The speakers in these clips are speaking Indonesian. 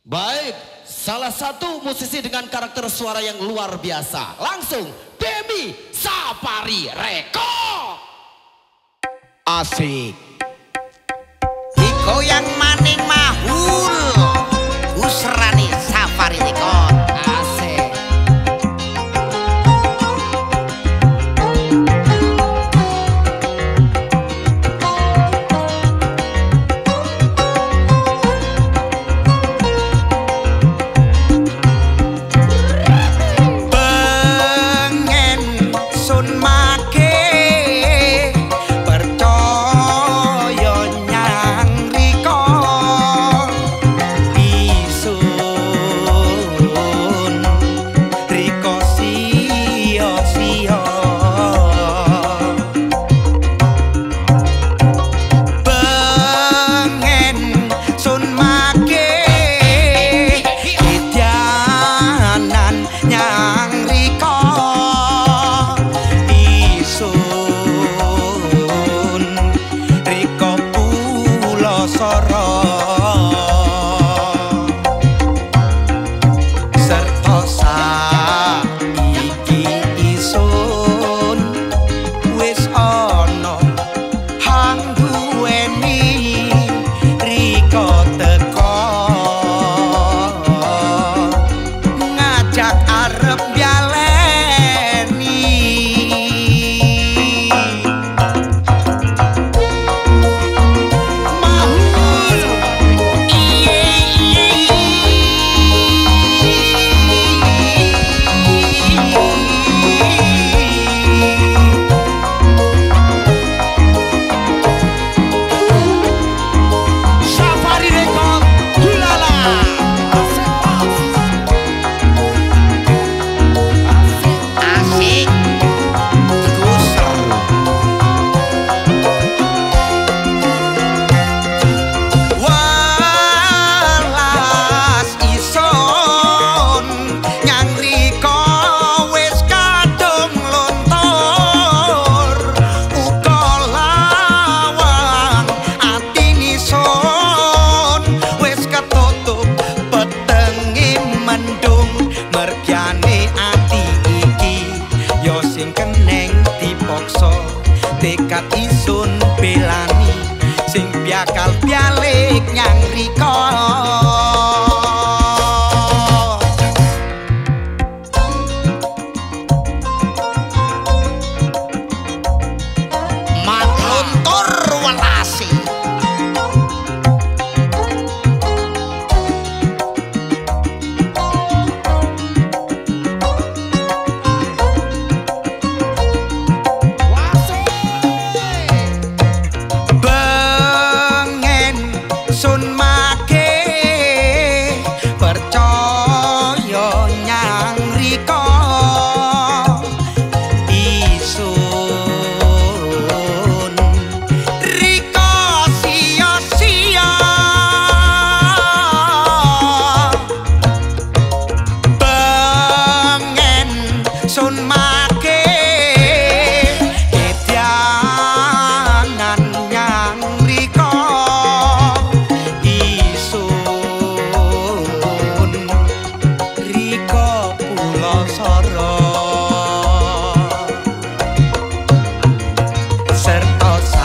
Baik, salah satu musisi dengan karakter suara yang luar biasa. Langsung, Demi Safari Reko. Asik. Digoyang maning mahul arep biala का hearts.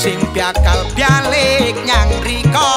sing piakal balik nyang rika